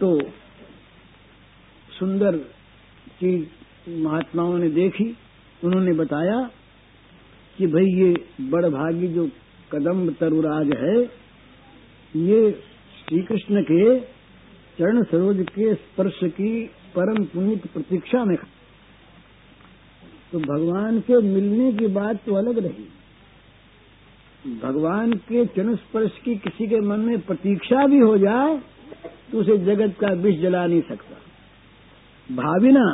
तो सुंदर चीज़ महात्माओं ने देखी, उन्होंने बताया कि भाई ये बड़भागी जो कदम तरुराज है, ये श्री कृष्ण के चरण सरोज के स्पर्श की परम पुनीत प्रतीक्षा में तो भगवान के मिलने की बात तो अलग रही। भगवान के चरण स्पर्श की किसी के मन में प्रतीक्षा भी हो जाए तो उसे जगत का विष जला नहीं सकता। भाविना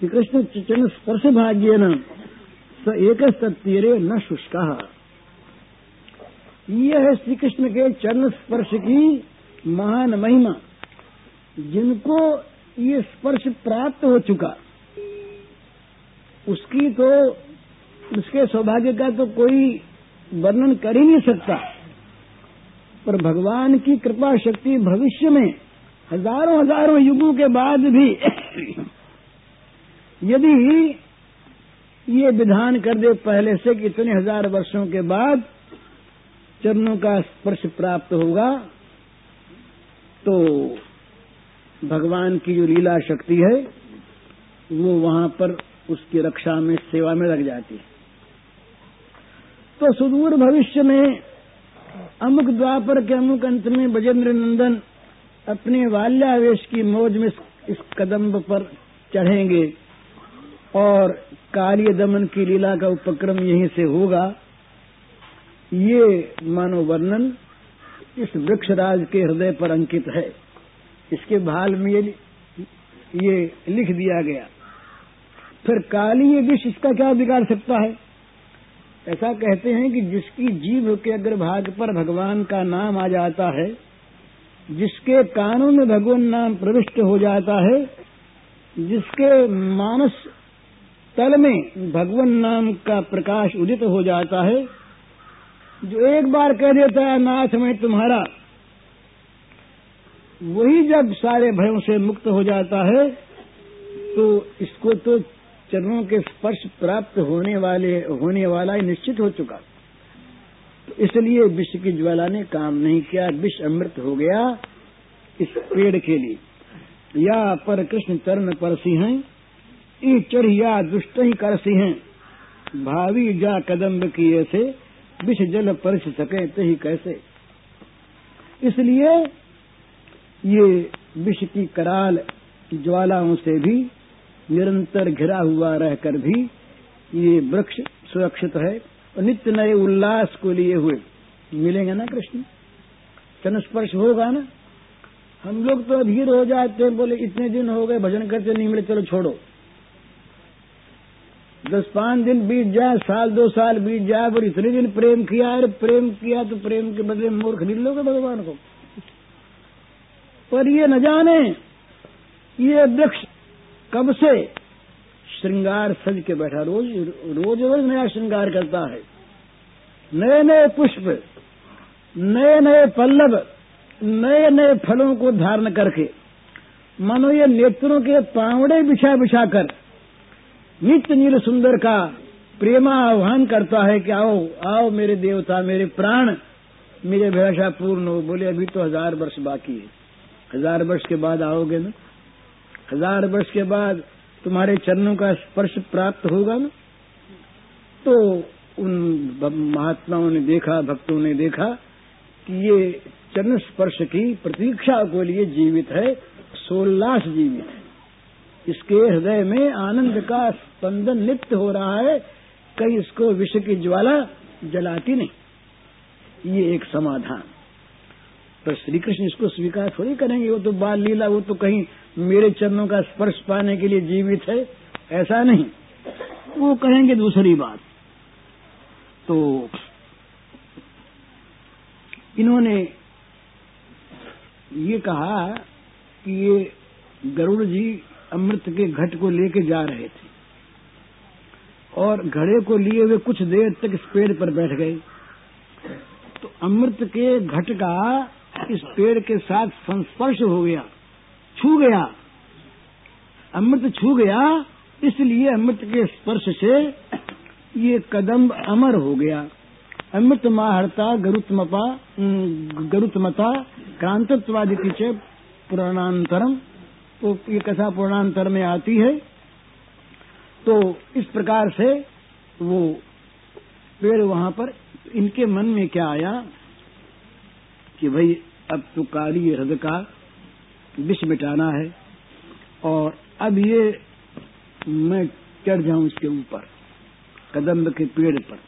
श्री कृष्ण चरण स्पर्श भाग्य न एक सत्यरे न शुष्क। यह है श्री कृष्ण के चरण स्पर्श की महान महिमा, जिनको ये स्पर्श प्राप्त हो चुका। उसकी तो उसके सौभाग्य का तो कोई वर्णन कर ही नहीं सकता। पर भगवान की कृपा शक्ति भविष्य में हज़ारों हज़ारों युगों के बाद भी यदि ये विधान कर दे पहले से कि इतने हज़ार वर्षों के बाद चरणों का स्पर्श प्राप्त होगा तो भगवान की जो लीला शक्ति है, वो वहाँ पर उसकी रक्षा में, सेवा में लग जाती है। तो सुदूर भविष्य में अमुक द्वापर के अमुक अंत में बजेंद्र नंदन अपने बाल्यावेश की मौज में इस कदम पर चढ़ेंगे और कार्य दमन की लीला का उपक्रम यहीं से होगा। ये मानो वर्णन इस वृक्षराज के हृदय पर अंकित है। इसके भाल में ये, ये लिख दिया गया। फिर काली ये विष इसका क्या बिगाड़ सकता है? ऐसा कहते हैं कि जिसकी जीव के अग्रभाग पर भगवान का नाम आ जाता है, जिसके कानों में भगवान नाम प्रविष्ट हो जाता है, जिसके मानस तल में भगवान नाम का प्रकाश उदित हो जाता है, जो एक बार कह देता है, नाथ में तुम्हारा, वही जब सारे भयों से मुक्त हो जाता है तो इसको तो चरणों के स्पर्श प्राप्त होने वाले, होने वाला ही निश्चित हो चुका। तो इसलिए विष की ज्वाला ने काम नहीं किया विष अमृत हो गया इस पेड़ के लिए। या पर कृष्ण चरण परसी हैं, ई चढ़िया दुष्ट ही करसी हैं। भावी जा कदम्ब किए से विष जल परस सके तो ही कैसे। इसलिए ये विष की कराल ज्वालाओं से भी निरंतर घिरा हुआ रहकर भी ये वृक्ष सुरक्षित है और नित्य नए उल्लास को लिए हुए मिलेंगे ना कृष्ण? स्पर्श होगा ना? हम लोग तो अधीर हो जाते हैं, बोले इतने दिन हो गए, भजन करते नहीं मिले, चलो छोड़ो। दस पाँच दिन बीत जाए, साल दो साल बीत जाए और इतने दिन प्रेम किया, अरे प्रेम किया तो प्रेम के बदले मोर खरीद लोगे भगवान को? पर ये न जाने, ये वृक्ष कब से श्रृंगार सज के बैठा रोज रोज रोज नया श्रृंगार करता है। नए नए पुष्प नए नए पल्लव नए नए फलों को धारण करके, मानो ये नेत्रों के पावड़े बिछा बिछा कर, नित्य नील सुंदर का प्रेमा आह्वान करता है कि आओ आओ मेरे देवता, मेरे प्राण, मेरे भाषा पूर्ण हो। बोले, अभी तो हज़ार वर्ष बाकी है। हज़ार वर्ष के बाद आओगे ना? हज़ार वर्ष के बाद तुम्हारे चरणों का स्पर्श प्राप्त होगा ना? तो उन महात्माओं ने देखा, भक्तों ने देखा कि ये चरण स्पर्श की प्रतीक्षा को लिए जीवित है, सोल्लास जीवित है। इसके हृदय में आनंद का स्पंदन नित्य हो रहा है, कहीं इसको विश्व की ज्वाला जलाती नहीं। ये एक समाधान। पर श्री कृष्ण इसको स्वीकार थोड़ी करेंगे, वो तो बाल लीला, वो तो कहीं मेरे चरणों का स्पर्श पाने के लिए जीवित है, ऐसा नहीं। वो कहेंगे दूसरी बात। तो इन्होंने ये कहा कि ये गरुड़ जी अमृत के घट को लेके जा रहे थे और घड़े को लिए हुए कुछ देर तक इस पेड़ पर बैठ गए। तो अमृत के घट का इस पेड़ के साथ संस्पर्श हो गया। छू गया। अमृत छू गया, इसलिए अमृत के स्पर्श से ये कदम अमर हो गया। अमृत माहरता गरुतमपा गरुतमता क्रांतत्वादिति च पुराणांतरम। तो ये कथा पुराणांतर में आती है। तो इस प्रकार से वो पेड़ वहाँ पर इनके मन में क्या आया कि भाई अब तो काली हृदय का विष मिटाना है। और अब ये मैं चढ़ जाऊँ इसके ऊपर कदम्ब के पेड़ पर।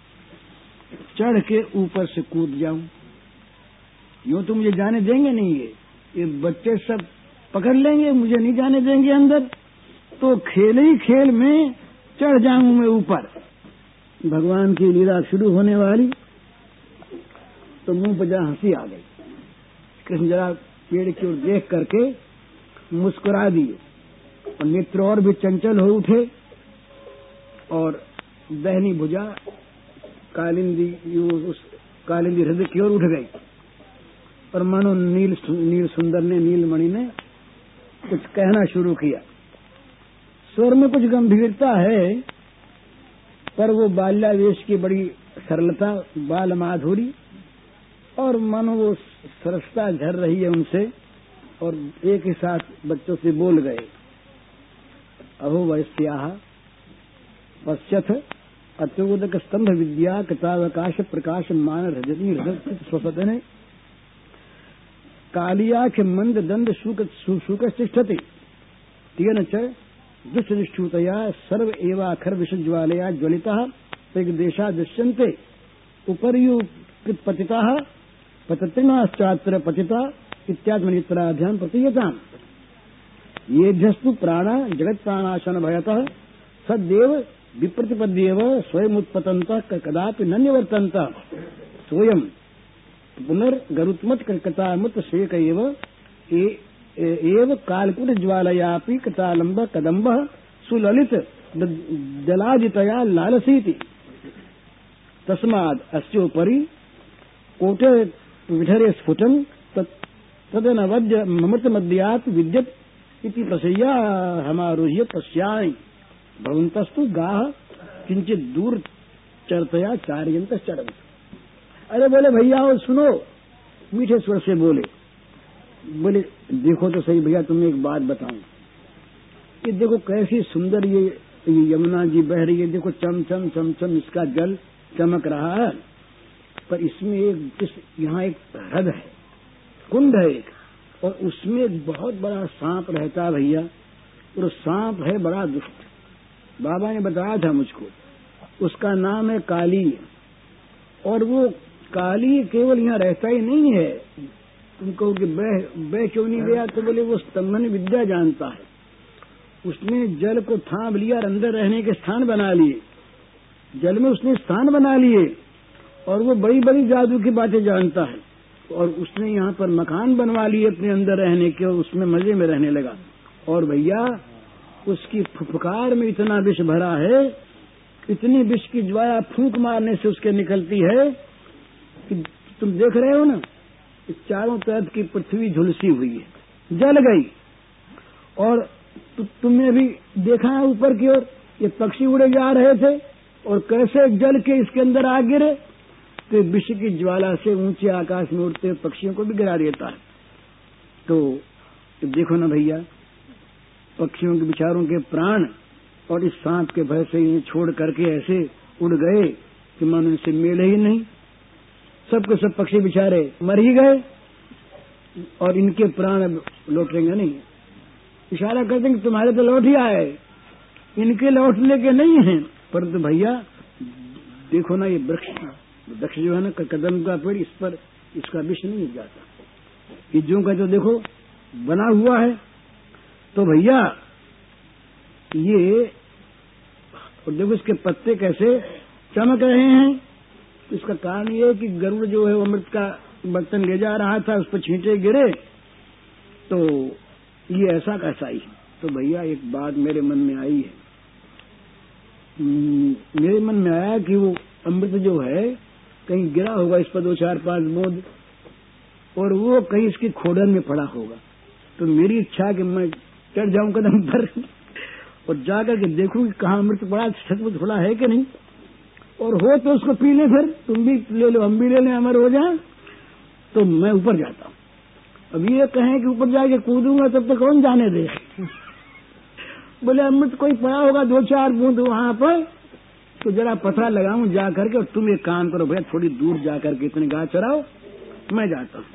चढ़ के ऊपर से कूद जाऊँ। यूँ तो मुझे जाने देंगे नहीं ये। ये बच्चे सब पकड़ लेंगे, मुझे नहीं जाने देंगे अंदर। तो खेल ही खेल में चढ़ जाऊँ मैं ऊपर। भगवान की लीला शुरू होने वाली तो मुँह पर जरा हँसी आ गई। कृष्ण जरा पेड़ की ओर देख करके मुस्कुरा दिए। और नेत्र और भी चंचल हो उठे और बहनी भुजा कालिंदी उस कालिंदी हृदय की ओर उठ गई। और मानो नील नील सुंदर ने, नीलमणि ने कुछ कहना शुरू किया। स्वर में कुछ गंभीरता है, पर वो बाल्यावेश की बड़ी सरलता, बाल माधुरी और मन वो सरसता झर रही है उनसे और एक ही साथ बच्चों से बोल गए। अहो वैश्या, पश्यथ, अत्योदक स्तंभ विद्या कतावकाश प्रकाश मान रजनी रजत स्वसदने। कालियाख मंद दंड शुक तिष्ठति तेन च दुष्टनिष्ठूतया सर्व एवाखर विषज्वालया ज्वलिता देशा दृश्यन्ते। उपर्यु पतिता पतत्रिणाश्चात्र पतिता इत्यात्मनित्राभ्याम प्रतीयता येभ्यस्तु प्राण जगत प्राणाशन भयतः सदैव विप्रतिपद्येव स्वयमुत्पतंत कदापि न निवर्तन्त स्वयं पुनर्गरुत्मत कृतामुत शेक एव कालकुट ज्वालयापि कृतालंब कदम्ब सुललित जलाजितया लालसीति। तस्माद अस्योपरि कोटे विधरे स्फुटन तदनवद्य ममृत मद्यात विद्यत इति प्रसय्या हमारोह्य गाह किंचित दूर चरतया चार्यंत चरंत अरे बोले भैया और सुनो मीठे स्वर से बोले। बोले देखो तो सही भैया तुम्हें एक बात बताऊँ। ये देखो कैसी सुंदर ये, ये यमुना जी बह रही है देखो चम चम चम चम इसका जल चमक रहा है। पर इसमें एक, इस, यहाँ एक हृद है। कुंड है एक, और उसमें एक बहुत बड़ा सांप रहता भैया। और सांप है बड़ा दुष्ट। बाबा ने बताया था मुझको, उसका नाम है काली। और वो काली केवल यहाँ रहता ही नहीं है। तुम कहो कि बह बह क्यों नहीं गया? तो बोले, वो स्तंभन विद्या जानता है। उसने जल को थाम लिया और अंदर रहने के स्थान बना लिए। जल में उसने स्थान बना लिए। और वो बड़ी बड़ी जादू की बातें जानता है। और उसने यहाँ पर मकान बनवा लिए अपने अंदर रहने के और उसमें मज़े में रहने लगा। और भैया उसकी फुफकार में इतना विष भरा है इतनी विष की ज्वाया फूंक मारने से उसके निकलती है कि तुम देख रहे हो ना चारों तरफ़ की पृथ्वी झुलसी हुई है जल गई। और तु, तुमने भी देखा है ऊपर की ओर ये पक्षी उड़े जा रहे थे और कैसे जल के इसके अंदर आ गिरे तो विष की ज्वाला से ऊँचे आकाश में उड़ते पक्षियों को भी गिरा देता है। तो देखो ना भैया, पक्षियों के विचारों के प्राण और इस सांप के भय से इन्हें छोड़ करके ऐसे उड़ गए कि मन उनसे मेले ही नहीं। सबके सब पक्षी बिचारे मर ही गए और इनके प्राण अब लौटेंगे नहीं। इशारा करते कि तुम्हारे तो लौट ही आए। इनके लौटने के नहीं हैं। परंतु भैया, देखो ना ये वृक्ष। वृक्ष जो है ना कदम का पेड़ इस पर इसका विष नहीं जाता। ये जो का जो देखो बना हुआ है। तो भैया ये देखो इसके पत्ते कैसे चमक रहे हैं। इसका कारण ये है कि गरुड़ जो है वो अमृत का बर्तन ले जा रहा था उस पर छींटे गिरे। तो ये ऐसा कैसा ही। तो भैया एक बात मेरे मन में आई है। हम्म, मेरे मन में आया कि वो अमृत जो है कहीं गिरा होगा, इस पर दो चार पाँच बोध और वो कहीं इसकी खोडन में पड़ा होगा। तो मेरी इच्छा है कि मैं चढ़ जाऊँ कदम पर और जाकर के देखूँ कि कहाँ अमृत पड़ा में थोड़ा है कि नहीं। और हो तो उसको पी ले फिर, तुम भी ले लो, हम भी ले लें, अमर हो जाए तो मैं ऊपर जाता हूँ। अब ये कहें कि ऊपर जाके कूदूँगा, तब तो कौन जाने दे? बोले, अमृत कोई पड़ा होगा, दो चार बूंद वहाँ पर तो जरा पता लगाऊँ जा करके और तुम एक काम करो भैया, थोड़ी दूर जा करके इतने गाय चराओ, मैं जाता हूँ।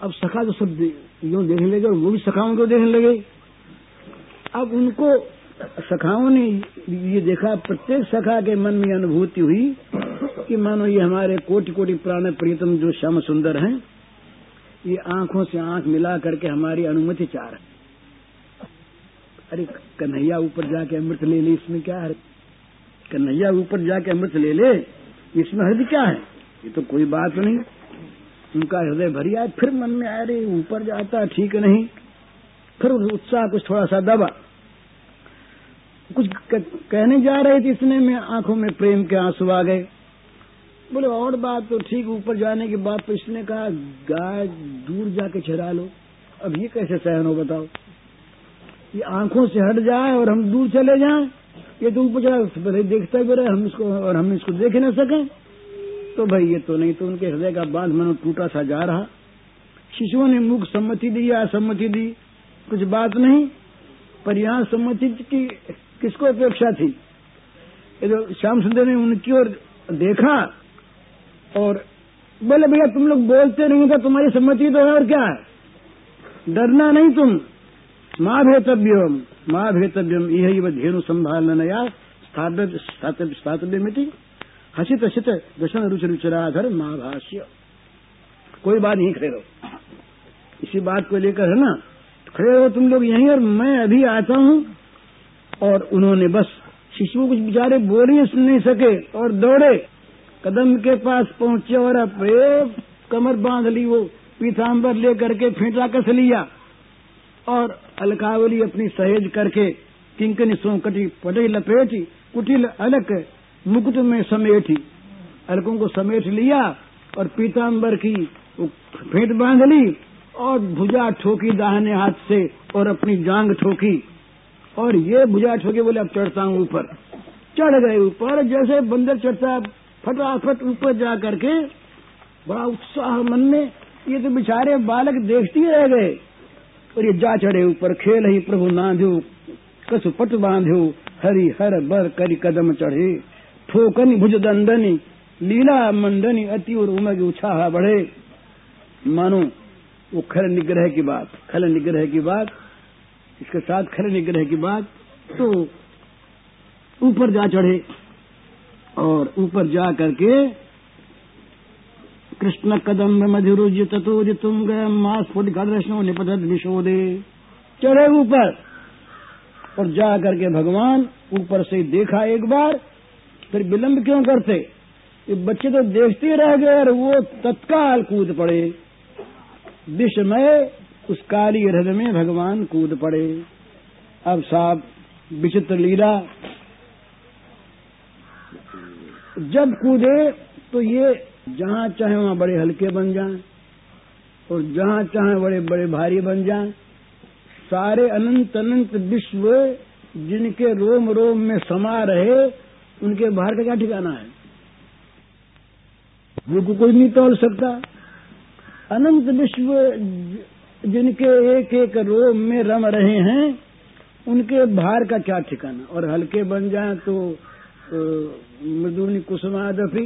अब सखा तो सब यूँ देखने लगे और वो भी सखाओं को देखने लगे। अब उनको सखाओं ने ये देखा, प्रत्येक सखा के मन में अनुभूति हुई कि मानो ये हमारे कोटि कोटि प्राण प्रीतम जो श्याम सुंदर हैं, ये आँखों से आँख मिला करके हमारी अनुमति चाह रहे अरे कन्हैया ऊपर जाके अमृत ले ली, इसमें क्या है कन्हैया ऊपर जाके अमृत ले ले, इसमें हृदय क्या है? ये तो कोई बात नहीं। उनका हृदय भरी आए, फिर मन में आए रे ऊपर जाता ठीक नहीं। फिर उत्साह कुछ थोड़ा सा दबा। कुछ कहने जा रहे थे, इतने में आँखों में प्रेम के आँसू आ गए। बोले, और बात तो ठीक, ऊपर जाने के बाद तो इसने कहा, गाय दूर जाके चरा लो। अब ये कैसे सहन हो बताओ? ये आँखों से हट जाए और हम दूर चले जाएँ। ये तो ऊपर चला देखता भी रहे हम इसको, और हम इसको देख ना सकें। तो भाई, ये तो नहीं तो उनके हृदय का बाँध मनो टूटा सा जा रहा। शिशुओं ने मुख सम्मति दी या असम्मति दी। कुछ बात नहीं, पर यहाँ सम्मति की किसको अपेक्षा थी? ये जो श्याम सुंदर ने उनकी ओर देखा, और बोले, भैया, तुम लोग बोलते नहीं था तुम्हारी सम्मति तो है, और क्या है? डरना नहीं तुम। माँ भेतव्यम माँ भेतव्यम यह धेनु संभालना या स्थातव्य मिट्टी हसित हसित दशन रुच रुचराधर महाभाष्य कोई बात नहीं खड़े रहो इसी बात को लेकर है ना खड़े रहो तुम लोग यहीं और मैं अभी आता हूँ और उन्होंने बस शिशु कुछ बेचारे बोल ही नहीं सके और दौड़े। कदम के पास पहुँचे और अपने कमर बाँध ली वो पीताम्बर ले करके फेंटा कस लिया और अलकावली अपनी सहेज करके किंकनी सो कटी पटे लपेटी, कुटिल अलक मुकुट में समेटी। अलकों को समेट लिया और पीताम्बर की फेंट बाँध ली और भुजा ठोकी दाहिने हाथ से और अपनी जांग ठोकी। और ये भुजा ठोकी बोले, अब चढ़ता हूँ ऊपर। चढ़ गए ऊपर, जैसे बंदर चढ़ता फटाफट ऊपर जा करके बड़ा उत्साह मन में ये तो बेचारे बालक देखते रह गए। और ये जा चढ़े ऊपर, खेल ही प्रभु नांधो, कसु पट बांधो, हरि हर बर करी कदम चढ़े। ठोकनी भुज दंडनी, लीला मंडनी अति और उमग उछाह बढ़े। मानो, वो खल निग्रह की बात खल निग्रह की बात, इसके साथ खल निग्रह की बात तो ऊपर जा चढ़े और ऊपर जा करके कृष्ण कदम मधुरुज घटो विशोदे। चढ़े ऊपर और जा करके भगवान ऊपर से देखा एक बार, फिर विलंब क्यों करते? ये बच्चे तो देखते रह गए और वो तत्काल कूद पड़े। विषमय उस काली हृदय में भगवान कूद पड़े। अब साहब, विचित्र लीला। जब कूदे तो ये जहाँ चाहे वहाँ बड़े हल्के बन जाएँ, और जहाँ चाहे बड़े बड़े भारी बन जाएँ, सारे अनंत अनंत विश्व जिनके रोम रोम में समा रहे, उनके बाहर का क्या ठिकाना है? को कोई नहीं तोड़ सकता। अनंत विश्व जिनके एक एक रोम में रम रहे हैं, उनके भार का क्या ठिकाना? और हल्के बन जाए तो मृदुनी कुसुमादफी